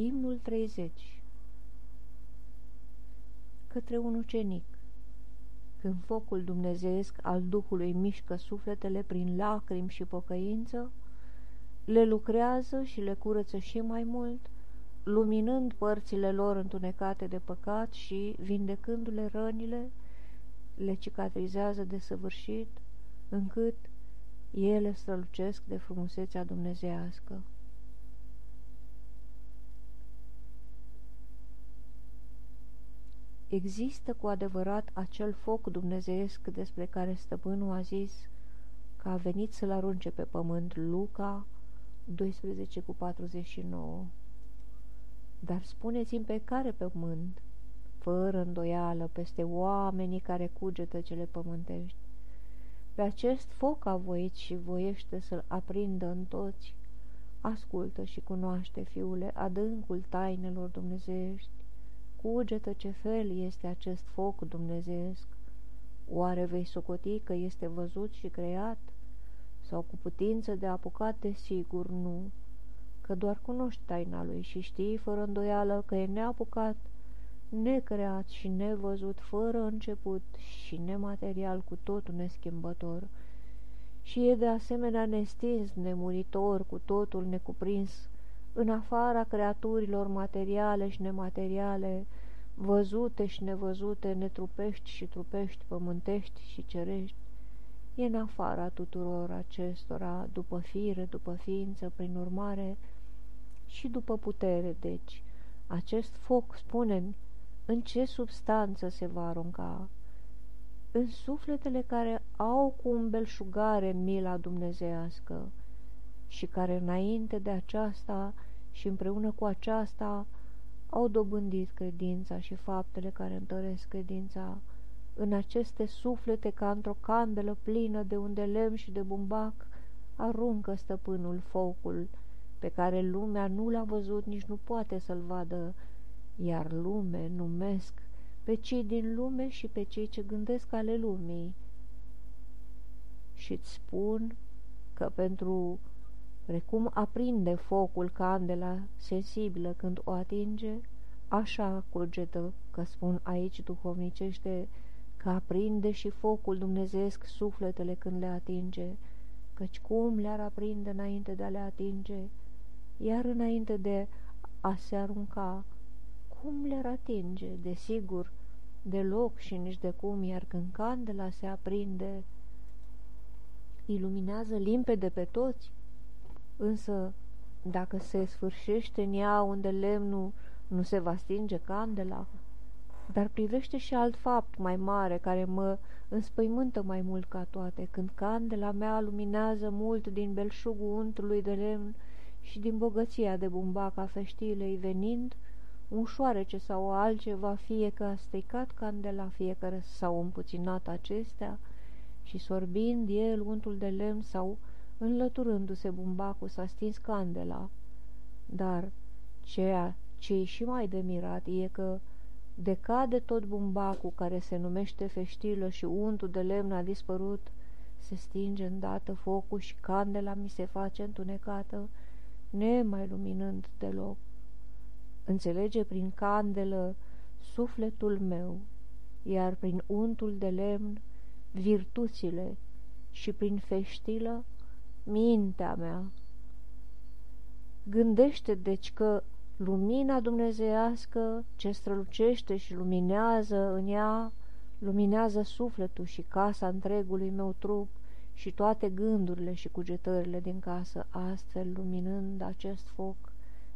Imnul 30 Către un ucenic Când focul dumnezeesc al Duhului mișcă sufletele prin lacrimi și pocăință, le lucrează și le curăță și mai mult, luminând părțile lor întunecate de păcat și, vindecându-le rănile, le cicatrizează de săvârșit, încât ele strălucesc de frumusețea dumnezească. Există cu adevărat acel foc dumnezeiesc despre care stăpânul a zis că a venit să-l arunce pe pământ Luca 12 cu 49. Dar spuneți-mi pe care pământ, fără îndoială, peste oamenii care cugetă cele pământești. Pe acest foc a voit și voiește să-l aprindă în toți. Ascultă și cunoaște, fiule, adâncul tainelor dumnezeiești. Cugetă ce fel este acest foc dumnezeesc. Oare vei socoti că este văzut și creat? Sau cu putință de apucat de sigur nu, că doar cunoști taina lui și știi fără îndoială că e neapucat, necreat și nevăzut, fără început și nematerial cu totul neschimbător, și e de asemenea nestins, nemuritor, cu totul necuprins, în afara creaturilor materiale și nemateriale, văzute și nevăzute, netrupești și trupești, pământești și cerești, e în afara tuturor acestora, după fire, după ființă, prin urmare și după putere, deci, acest foc, spune în ce substanță se va arunca? În sufletele care au cu belșugare mila dumnezească și care înainte de aceasta și împreună cu aceasta au dobândit credința și faptele care întăresc credința în aceste suflete ca într-o candelă plină de unde lemn și de bumbac aruncă stăpânul focul pe care lumea nu l-a văzut, nici nu poate să-l vadă, iar lume numesc pe cei din lume și pe cei ce gândesc ale lumii. Și-ți spun că pentru precum aprinde focul candela sensibilă când o atinge, așa cugetă, că spun aici duhovnicește, că aprinde și focul dumnezeesc sufletele când le atinge, căci cum le-ar aprinde înainte de a le atinge, iar înainte de a se arunca, cum le-ar atinge, desigur, deloc și nici de cum, iar când candela se aprinde, iluminează limpede pe toți, însă dacă se sfârșește în ea unde lemnul nu se va stinge candela, dar privește și alt fapt mai mare care mă înspăimântă mai mult ca toate, când candela mea luminează mult din belșugul untului de lemn și din bogăția de bumbac a feștilei venind, un șoarece sau altceva, fie că a stricat candela, fie că s-au împuținat acestea, și sorbind el untul de lemn sau înlăturându-se bumbacul s-a stins candela. Dar ceea ce și mai de mirat e că decade tot bumbacul care se numește feștilă și untul de lemn a dispărut, se stinge îndată focul și candela mi se face întunecată, nemai luminând deloc. Înțelege prin candelă sufletul meu, iar prin untul de lemn virtuțile și prin feștilă mintea mea. Gândește deci că lumina dumnezeiască ce strălucește și luminează în ea, luminează sufletul și casa întregului meu trup și toate gândurile și cugetările din casă, astfel luminând acest foc,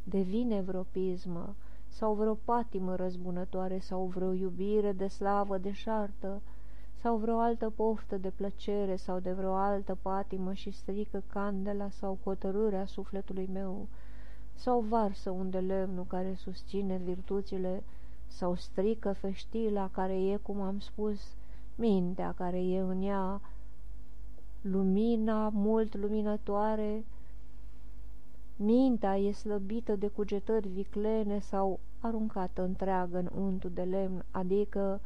devine vreo pismă sau vreo patimă răzbunătoare sau vreo iubire de slavă deșartă, sau vreo altă poftă de plăcere sau de vreo altă patimă și strică candela sau hotărârea sufletului meu, sau varsă unde lemnul care susține virtuțile, sau strică feștila care e, cum am spus, mintea care e în ea, lumina mult luminătoare, mintea e slăbită de cugetări viclene sau aruncată întreagă în untul de lemn, adică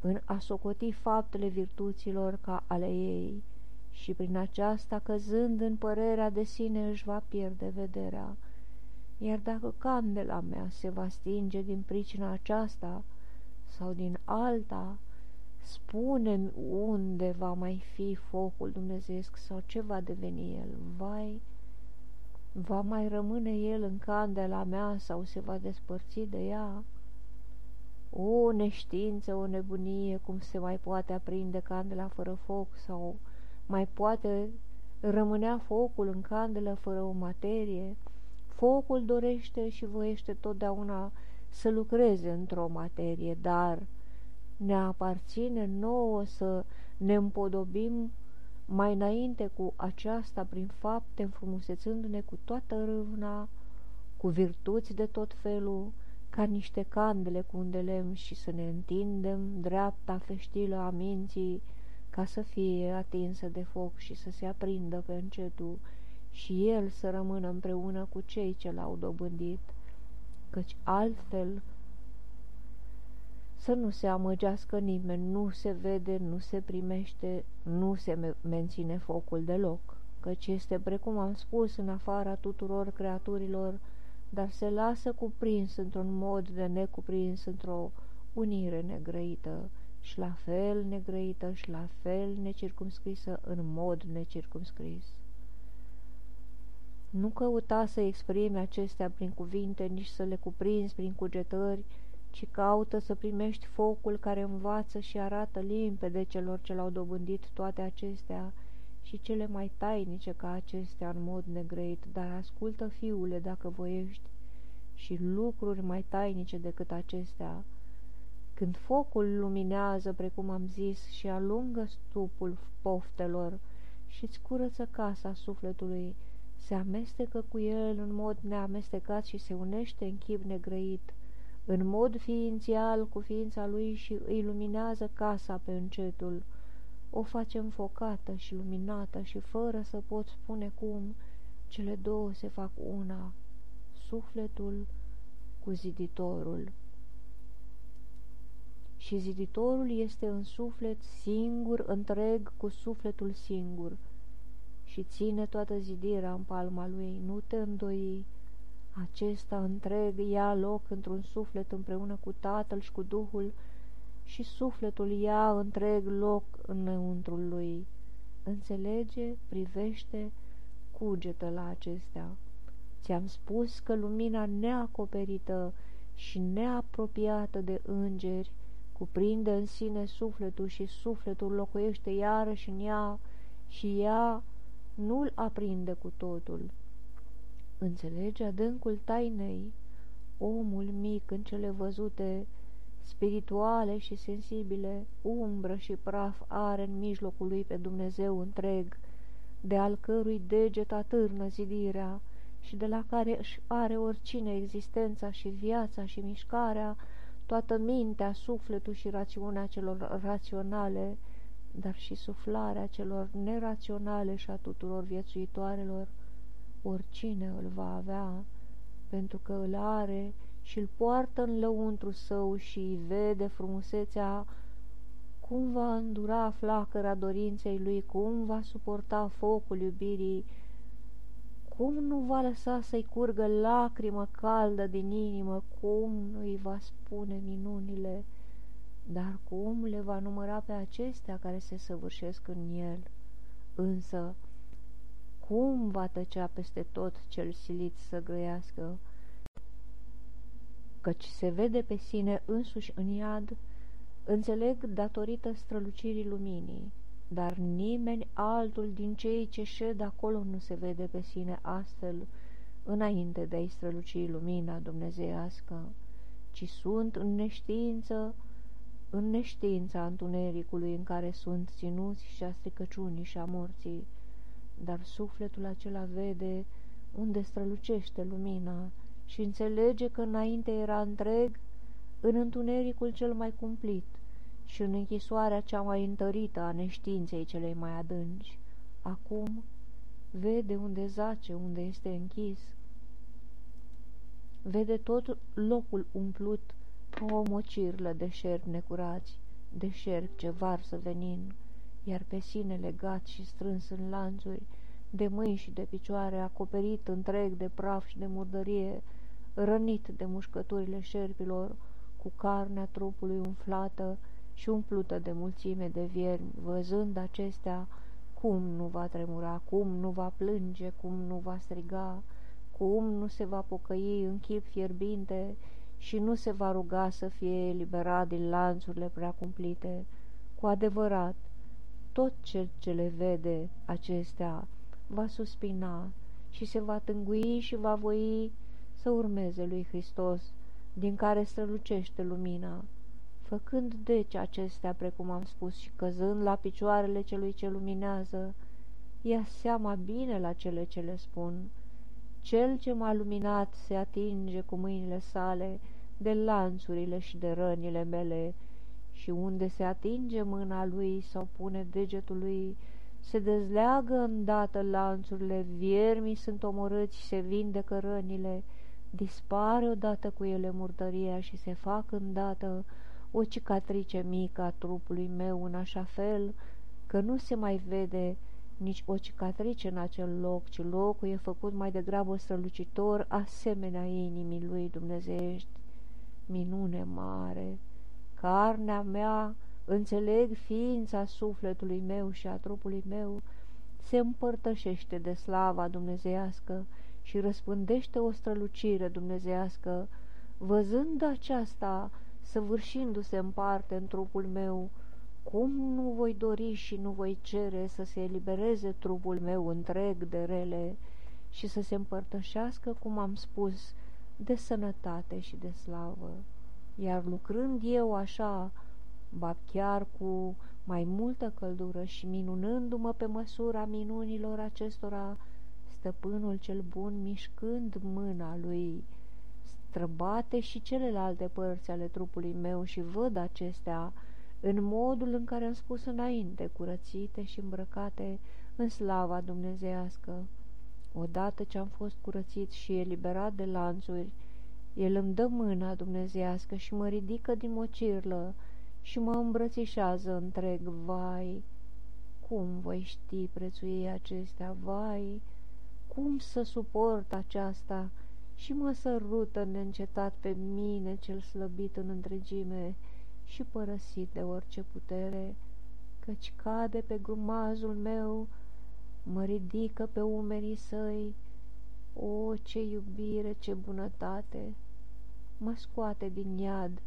în a socoti faptele virtuților ca ale ei și prin aceasta căzând în părerea de sine își va pierde vederea iar dacă candela mea se va stinge din pricina aceasta sau din alta, spune unde va mai fi focul dumnezeesc sau ce va deveni el. Vai, va mai rămâne el în candela mea sau se va despărți de ea? O neștiință, o nebunie, cum se mai poate aprinde candela fără foc sau mai poate rămânea focul în candelă fără o materie? Focul dorește și voiește totdeauna să lucreze într-o materie, dar ne aparține nouă să ne împodobim mai înainte cu aceasta prin fapte, înfrumusețându-ne cu toată râvna, cu virtuți de tot felul, ca niște candele cu un de lemn și să ne întindem dreapta feștilă a minții ca să fie atinsă de foc și să se aprindă pe încetul și el să rămână împreună cu cei ce l-au dobândit, căci altfel să nu se amăgească nimeni, nu se vede, nu se primește, nu se menține focul deloc, căci este, precum am spus, în afara tuturor creaturilor, dar se lasă cuprins într-un mod de necuprins într-o unire negrăită și la fel negrăită și la fel necircumscrisă în mod necircumscris. Nu căuta să exprime acestea prin cuvinte, nici să le cuprinzi prin cugetări, ci caută să primești focul care învață și arată limpede celor ce l-au dobândit toate acestea și cele mai tainice ca acestea în mod negreit, dar ascultă, fiule, dacă voiești, și lucruri mai tainice decât acestea. Când focul luminează, precum am zis, și alungă stupul poftelor și-ți curăță casa sufletului, se amestecă cu el în mod neamestecat și se unește în chip negrăit, în mod ființial cu ființa lui și îi luminează casa pe încetul. O face înfocată și luminată și fără să pot spune cum, cele două se fac una, sufletul cu ziditorul. Și ziditorul este în suflet singur, întreg cu sufletul singur, și ține toată zidirea în palma lui, nu te îndoi, acesta întreg ia loc într-un suflet împreună cu Tatăl și cu Duhul și sufletul ia întreg loc înăuntrul lui. Înțelege, privește, cugetă la acestea. Ți-am spus că lumina neacoperită și neapropiată de îngeri cuprinde în sine sufletul și sufletul locuiește iarăși în ea și ea nu-l aprinde cu totul. Înțelege adâncul tainei, omul mic în cele văzute, spirituale și sensibile, umbră și praf are în mijlocul lui pe Dumnezeu întreg, de al cărui deget atârnă zidirea și de la care își are oricine existența și viața și mișcarea, toată mintea, sufletul și rațiunea celor raționale, dar și suflarea celor neraționale și a tuturor viețuitoarelor, oricine îl va avea, pentru că îl are și îl poartă în lăuntru său și îi vede frumusețea, cum va îndura flacăra dorinței lui, cum va suporta focul iubirii, cum nu va lăsa să-i curgă lacrimă caldă din inimă, cum nu îi va spune minunile, dar cum le va număra pe acestea care se săvârșesc în el. Însă, cum va tăcea peste tot cel silit să grăiască? Căci se vede pe sine însuși în iad, înțeleg datorită strălucirii luminii, dar nimeni altul din cei ce șed acolo nu se vede pe sine astfel, înainte de a-i străluci lumina dumnezeiască, ci sunt în neștiință, în neștiința întunericului în care sunt ținuți și a stricăciunii și a morții, dar sufletul acela vede unde strălucește lumina și înțelege că înainte era întreg în întunericul cel mai cumplit și în închisoarea cea mai întărită a neștiinței celei mai adânci. Acum vede unde zace, unde este închis. Vede tot locul umplut cu o mocirlă de șerpi necurați, de șerpi ce varsă venin, iar pe sine legat și strâns în lanțuri, de mâini și de picioare, acoperit întreg de praf și de murdărie, rănit de mușcăturile șerpilor, cu carnea trupului umflată și umplută de mulțime de viermi, văzând acestea, cum nu va tremura, cum nu va plânge, cum nu va striga, cum nu se va pocăi în chip fierbinte și nu se va ruga să fie eliberat din lanțurile prea cumplite. Cu adevărat, tot cel ce le vede acestea va suspina și se va tângui și va voi să urmeze lui Hristos, din care strălucește lumina. Făcând deci acestea, precum am spus, și căzând la picioarele celui ce luminează, ia seama bine la cele ce le spun. Cel ce m-a luminat se atinge cu mâinile sale de lanțurile și de rănile mele, și unde se atinge mâna lui sau pune degetul lui, se dezleagă îndată lanțurile, viermii sunt omorâți și se vindecă rănile, dispare odată cu ele murdăria și se fac îndată o cicatrice mică a trupului meu în așa fel că nu se mai vede nici o cicatrice în acel loc, ci locul e făcut mai degrabă strălucitor, asemenea inimii lui dumnezeiești. Minune mare! Carnea mea, înțeleg ființa sufletului meu și a trupului meu, se împărtășește de slava dumnezeiască și răspândește o strălucire dumnezeiască, văzând aceasta, săvârșindu-se în parte în trupul meu, cum nu voi dori și nu voi cere să se elibereze trupul meu întreg de rele și să se împărtășească, cum am spus, de sănătate și de slavă. Iar lucrând eu așa, ba chiar cu mai multă căldură și minunându-mă pe măsura minunilor acestora, stăpânul cel bun mișcând mâna lui, străbate și celelalte părți ale trupului meu și văd acestea în modul în care am spus înainte, curățite și îmbrăcate în slava dumnezească. Odată ce am fost curățit și eliberat de lanțuri, el îmi dă mâna dumnezească și mă ridică din mocirlă și mă îmbrățișează întreg, vai! Cum voi ști prețui acestea, vai! Cum să suport aceasta?" și mă sărută neîncetat pe mine cel slăbit în întregime și părăsit de orice putere, căci cade pe grumazul meu, mă ridică pe umerii săi, o, ce iubire, ce bunătate! Mă scoate din iad,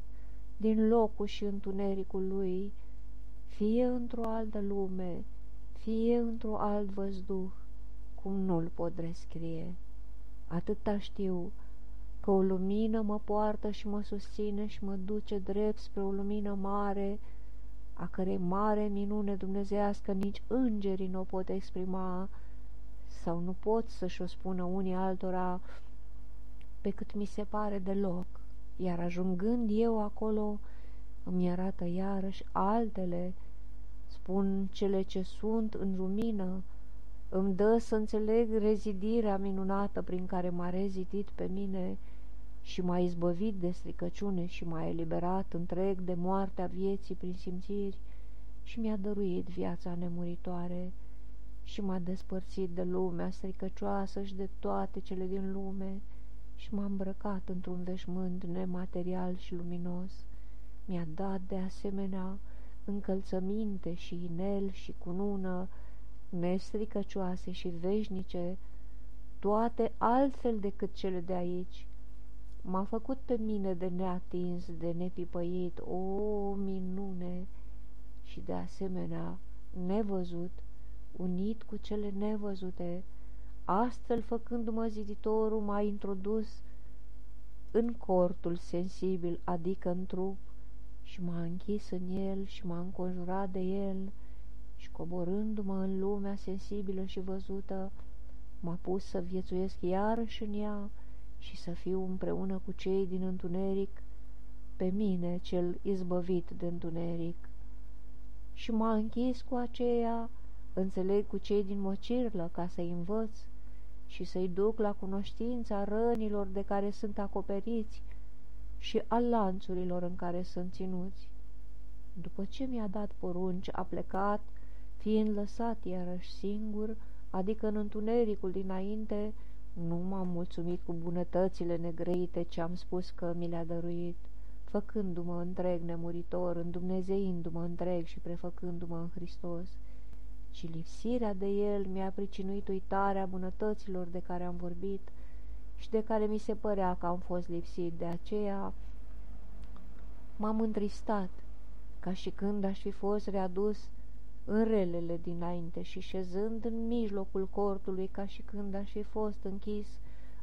din locul și întunericul lui, fie într-o altă lume, fie într-o alt văzduh, cum nu-l pot descrie. Atâta știu că o lumină mă poartă și mă susține și mă duce drept spre o lumină mare, a cărei mare minune dumnezească nici îngerii nu o pot exprima sau nu pot să-și o spună unii altora pe cât mi se pare deloc, iar ajungând eu acolo îmi arată iarăși altele, spun cele ce sunt în lumină, îmi dă să înțeleg rezidirea minunată prin care m-a rezidit pe mine și m-a izbăvit de stricăciune și m-a eliberat întreg de moartea vieții prin simțiri și mi-a dăruit viața nemuritoare și m-a despărțit de lumea stricăcioasă și de toate cele din lume și m-a îmbrăcat într-un veșmânt nematerial și luminos. Mi-a dat de asemenea încălțăminte și inel și cunună nestricăcioase și veșnice, toate altfel decât cele de aici. M-a făcut pe mine de neatins, de nepipăit, o minune, și de asemenea nevăzut, unit cu cele nevăzute, astfel făcându-mă ziditorul m-a introdus în cortul sensibil, adică în trup, și m-a închis în el și m-a înconjurat de el, și coborându-mă în lumea sensibilă și văzută, m-a pus să viețuiesc iarăși în ea și să fiu împreună cu cei din întuneric, pe mine cel izbăvit de întuneric. Și m-a închis cu aceea, înțeleg cu cei din mocirlă, ca să-i învăț și să-i duc la cunoștința rănilor de care sunt acoperiți și al lanțurilor în care sunt ținuți. După ce mi-a dat porunci, a plecat fiind lăsat iarăși singur adică în întunericul dinainte, nu m-am mulțumit cu bunătățile negrăite ce am spus că mi le-a dăruit, făcându-mă întreg nemuritor, îndumnezeindu-mă întreg și prefăcându-mă în Hristos, ci lipsirea de El mi-a pricinuit uitarea bunătăților de care am vorbit și de care mi se părea că am fost lipsit, de aceea m-am întristat, ca și când aș fi fost readus în relele dinainte și șezând în mijlocul cortului ca și când aș fi fost închis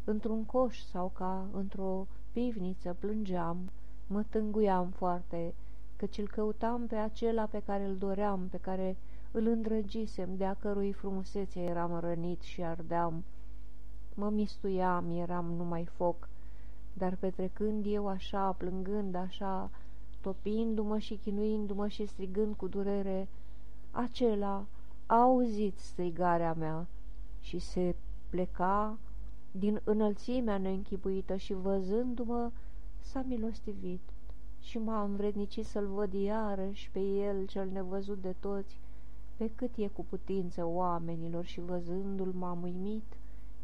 într-un coș sau ca într-o pivniță plângeam, mă tânguiam foarte, căci îl căutam pe acela pe care îl doream, pe care îl îndrăgisem, de-a cărui frumusețe eram rănit și ardeam. Mă mistuiam, eram numai foc, dar petrecând eu așa, plângând așa, topindu-mă și chinuindu-mă și strigând cu durere, acela a auzit strigarea mea și se pleca din înălțimea neînchipuită și văzându-mă s-a milostivit și m-a învrednicit să-l văd iarăși pe el cel nevăzut de toți, pe cât e cu putință oamenilor și văzându-l m-am uimit,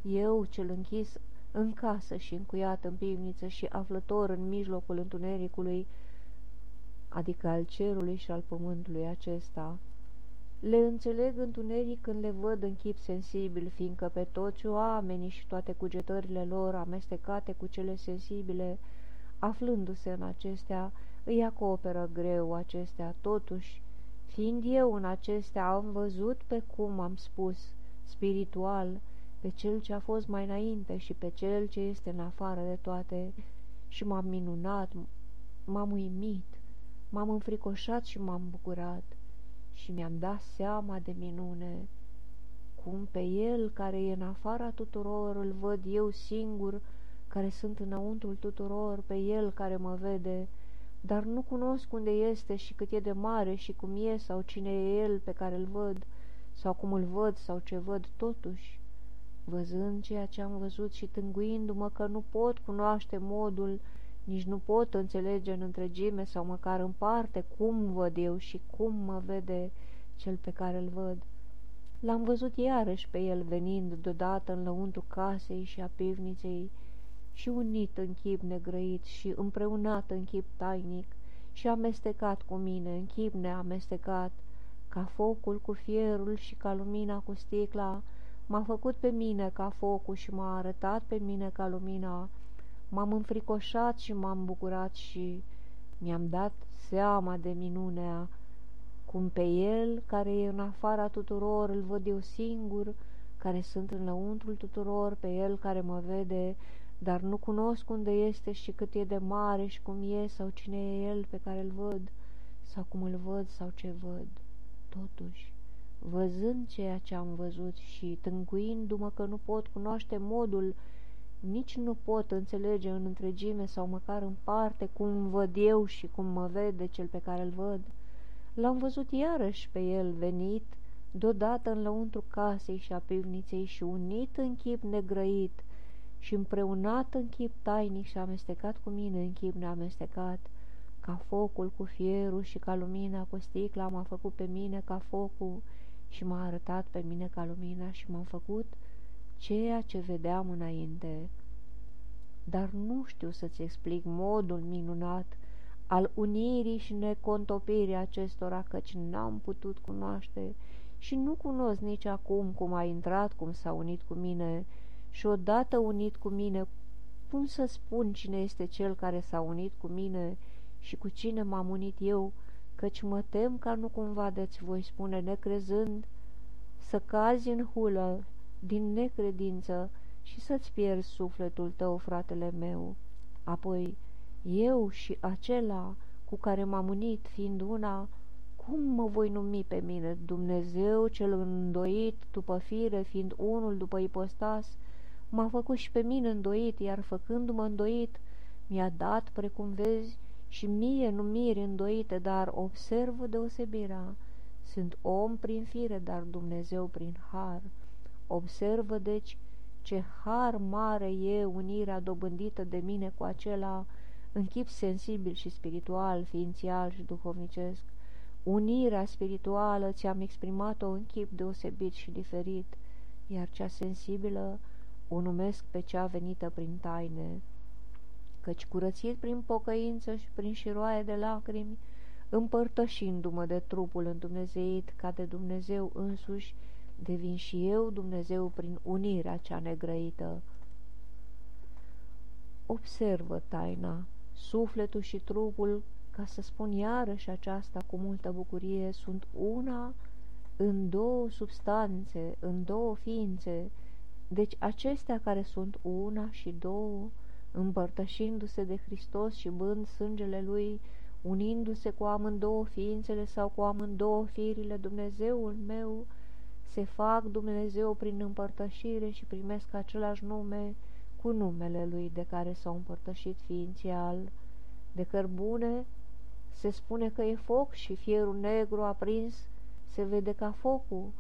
eu cel închis în casă și încuiat în pivniță și aflător în mijlocul întunericului, adică al cerului și al pământului acesta, le înțeleg întuneric când le văd în chip sensibil, fiindcă pe toți oamenii și toate cugetările lor amestecate cu cele sensibile, aflându-se în acestea, îi acoperă greu acestea, totuși, fiind eu în acestea, am văzut pe cum am spus, spiritual, pe cel ce a fost mai înainte și pe cel ce este în afară de toate, și m-am minunat, m-am uimit, m-am înfricoșat și m-am bucurat. Și mi-am dat seama de minune, cum pe el care e în afara tuturor îl văd eu singur, care sunt înăuntrul tuturor, pe el care mă vede, dar nu cunosc unde este și cât e de mare și cum e sau cine e el pe care îl văd, sau cum îl văd sau ce văd totuși. Văzând ceea ce am văzut și tânguindu-mă că nu pot cunoaște modul nici nu pot înțelege în întregime sau măcar în parte cum văd eu și cum mă vede cel pe care îl văd. L-am văzut iarăși pe el venind deodată în lăuntru casei și a pivniței și unit în chip negrăit și împreunat în chip tainic și amestecat cu mine, în chip neamestecat, ca focul cu fierul și ca lumina cu sticla, m-a făcut pe mine ca focul și m-a arătat pe mine ca lumina, M-am înfricoșat și m-am bucurat și mi-am dat seama de minunea, cum pe el, care e în afara tuturor, îl văd eu singur, care sunt înăuntrul tuturor, pe el care mă vede, dar nu cunosc unde este și cât e de mare și cum e sau cine e el pe care îl văd, sau cum îl văd sau ce văd. Totuși, văzând ceea ce am văzut și tânguindu-mă că nu pot cunoaște modul nici nu pot înțelege în întregime sau măcar în parte cum văd eu și cum mă vede cel pe care îl văd. L-am văzut iarăși pe el venit, deodată în lăuntru casei și a pivniței și unit în chip negrăit și împreunat în chip tainic și amestecat cu mine în chip neamestecat, ca focul cu fierul și ca lumina cu sticla m-a făcut pe mine ca focul și m-a arătat pe mine ca lumina și m-am făcut ceea ce vedeam înainte. Dar nu știu să-ți explic modul minunat al unirii și necontopirii acestora, căci n-am putut cunoaște și nu cunosc nici acum cum a intrat, cum s-a unit cu mine și odată unit cu mine, cum să spun cine este cel care s-a unit cu mine și cu cine m-am unit eu, căci mă tem ca nu cumva de-ți voi spune necrezând, să cazi în hulă din necredință și să-ți pierzi sufletul tău, fratele meu. Apoi, eu și acela cu care m-am unit, fiind una, cum mă voi numi pe mine, Dumnezeu cel îndoit după fire, fiind unul după ipostas, m-a făcut și pe mine îndoit, iar făcându-mă îndoit, mi-a dat, precum vezi, și mie numiri îndoite, dar observă deosebirea. Sunt om prin fire, dar Dumnezeu prin har. Observă, deci, ce har mare e unirea dobândită de mine cu acela în chip sensibil și spiritual, ființial și duhovnicesc. Unirea spirituală ți-am exprimat-o în chip deosebit și diferit. iar cea sensibilă o numesc pe cea venită prin taine, căci curățit prin pocăință și prin șiroaie de lacrimi, împărtășindu-mă de trupul îndumnezeit ca de Dumnezeu însuși, devin și eu Dumnezeu prin unirea cea negrăită. Observă taina, sufletul și trupul, ca să spun iarăși aceasta cu multă bucurie, sunt una în două substanțe, în două ființe, deci acestea care sunt una și două, împărtășindu-se de Hristos și bând sângele Lui, unindu-se cu amândouă ființele sau cu amândouă firile, Dumnezeul meu, se fac Dumnezeu prin împărtășire și primesc același nume cu numele Lui de care s-au împărtășit ființial. De cărbune se spune că e foc și fierul negru aprins se vede ca focul,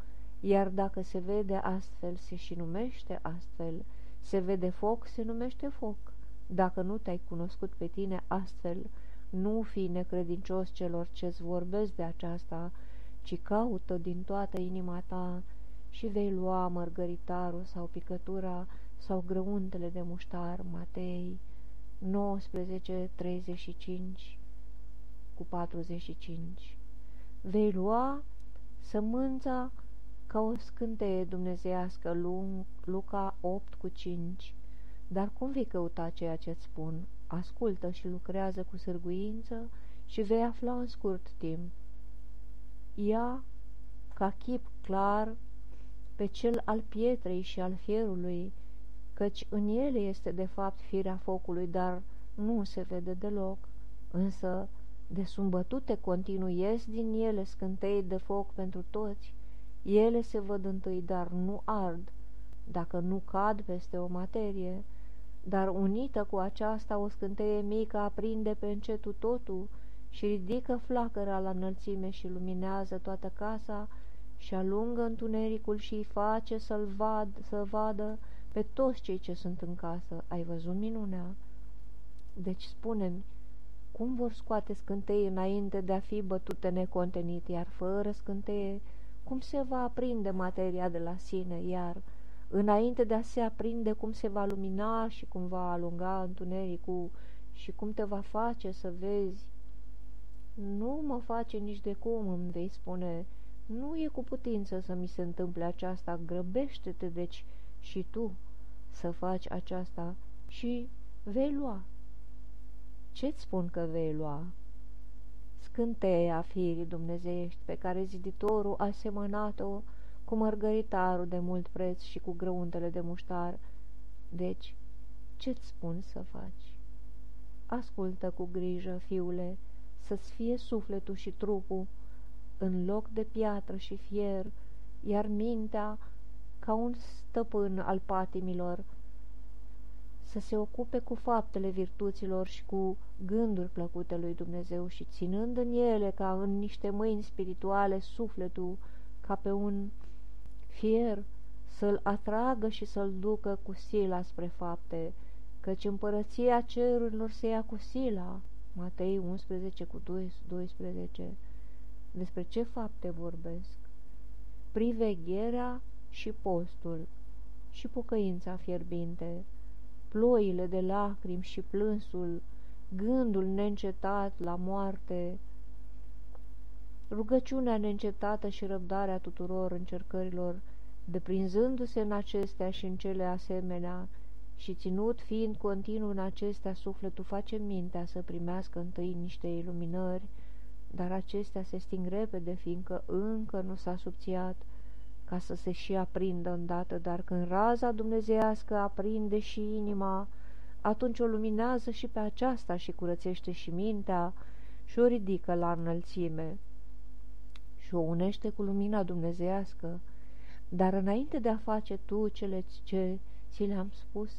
iar dacă se vede astfel, se și numește astfel, se vede foc, se numește foc. Dacă nu te-ai cunoscut pe tine astfel, nu fi necredincios celor ce-ți vorbesc de aceasta, ci caută din toată inima ta și vei lua mărgăritarul sau picătura sau grăuntele de muștar, Matei 19:35 cu 45. Vei lua sămânța ca o scânteie dumnezeiască, Luca 8 cu 5. Dar cum vei căuta ceea ce-ți spun? Ascultă și lucrează cu sârguință și vei afla în scurt timp. Ia ca chip clar pe cel al pietrei și al fierului, căci în ele este de fapt firea focului, dar nu se vede deloc, însă de sumbătute continuiesc din ele scântei de foc pentru toți. Ele se văd întâi, dar nu ard, dacă nu cad peste o materie, dar unită cu aceasta o scânteie mică aprinde pe încetul totul și ridică flacăra la înălțime și luminează toată casa și alungă întunericul și îi face să-l vad, să vadă pe toți cei ce sunt în casă. Ai văzut minunea? Deci spune-mi, cum vor scoate scânteie înainte de a fi bătute necontenit, iar fără scânteie, cum se va aprinde materia de la sine, iar înainte de a se aprinde, cum se va lumina și cum va alunga întunericul și cum te va face să vezi. Nu mă face nici de cum, îmi vei spune, nu e cu putință să mi se întâmple aceasta, grăbește-te, deci, și tu să faci aceasta și vei lua. Ce-ți spun că vei lua? Scânteia firii dumnezeiești pe care ziditorul a semănat-o cu mărgăritarul de mult preț și cu grăuntele de muștar. Deci, ce-ți spun să faci? Ascultă cu grijă, fiule, să-ți fie sufletul și trupul în loc de piatră și fier, iar mintea ca un stăpân al patimilor, să se ocupe cu faptele virtuților și cu gânduri plăcute lui Dumnezeu și ținând în ele ca în niște mâini spirituale sufletul ca pe un fier, să-l atragă și să-l ducă cu sila spre fapte, căci împărăția cerurilor se ia cu sila. Matei 11 cu 12 Despre ce fapte vorbesc? Privegherea și postul și pocăința fierbinte, ploile de lacrimi și plânsul, gândul neîncetat la moarte, rugăciunea neîncetată și răbdarea tuturor încercărilor, deprinzându-se în acestea și în cele asemenea, și ținut fiind continuu în acestea, sufletul face mintea să primească întâi niște iluminări, dar acestea se sting repede, fiindcă încă nu s-a subțiat, ca să se și aprindă îndată, dar când raza dumnezeiască aprinde și inima, atunci o luminează și pe aceasta și curățește și mintea și o ridică la înălțime și o unește cu lumina dumnezeiască. Dar înainte de a face tu cele ce ți le-am spus,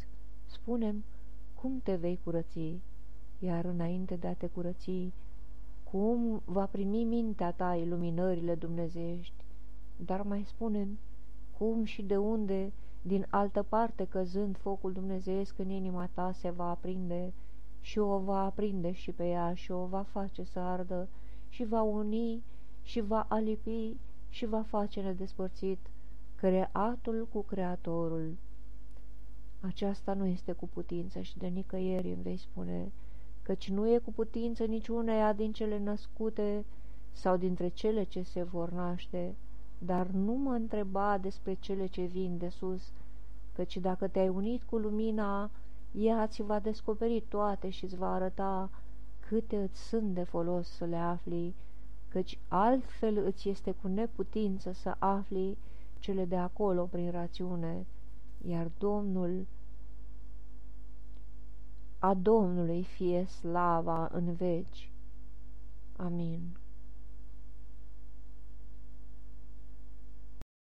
spunem cum te vei curăți, iar înainte de a te curăți, cum va primi mintea ta iluminările dumnezeiești dar mai spunem cum și de unde, din altă parte căzând focul dumnezeiesc în inima ta se va aprinde și o va aprinde și pe ea și o va face să ardă și va uni și va alipi și va face nedespărțit, creatul cu creatorul. Aceasta nu este cu putință și de nicăieri îmi vei spune, căci nu e cu putință niciuneia din cele născute sau dintre cele ce se vor naște, dar nu mă întreba despre cele ce vin de sus, căci dacă te-ai unit cu lumina, ea ți va descoperi toate și îți va arăta câte îți sunt de folos să le afli, căci altfel îți este cu neputință să afli cele de acolo prin rațiune, iar Domnul a Domnului fie slava în veci. Amin.